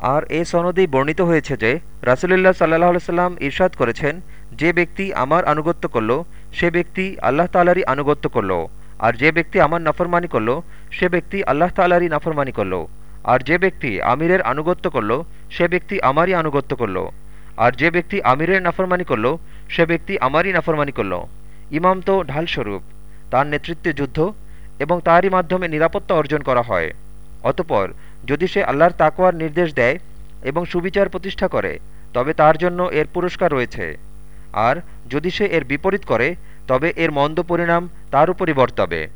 আর এ সনদেই বর্ণিত হয়েছে যে, রাসুলুল্লাহ সাল্লাহ সাল্লাম ইরশাদ করেছেন, যে ব্যক্তি আমার আনুগত্য করল, সে ব্যক্তি আল্লাহ তালারই আনুগত্য করল। আর যে ব্যক্তি আমার নাফরমানি করল, সে ব্যক্তি আল্লাহ তালারই নাফরমানি করল। আর যে ব্যক্তি আমিরের আনুগত্য করল, সে ব্যক্তি আমারই আনুগত্য করল। আর যে ব্যক্তি আমিরের নাফরমানি করল, সে ব্যক্তি আমারই নাফরমানি করল। ইমাম তো ঢালস্বরূপ, তার নেতৃত্বে যুদ্ধ এবং তারই মাধ্যমে নিরাপত্তা অর্জন করা হয়। অতপর যদি সে আল্লাহর তাকোয়ার নির্দেশ দেয় এবং সুবিচার প্রতিষ্ঠা করে, তবে তার জন্য এর পুরস্কার রয়েছে। আর যদি সে এর বিপরীত করে, তবে এর মন্দ পরিণাম তার উপরই বর্তাবে।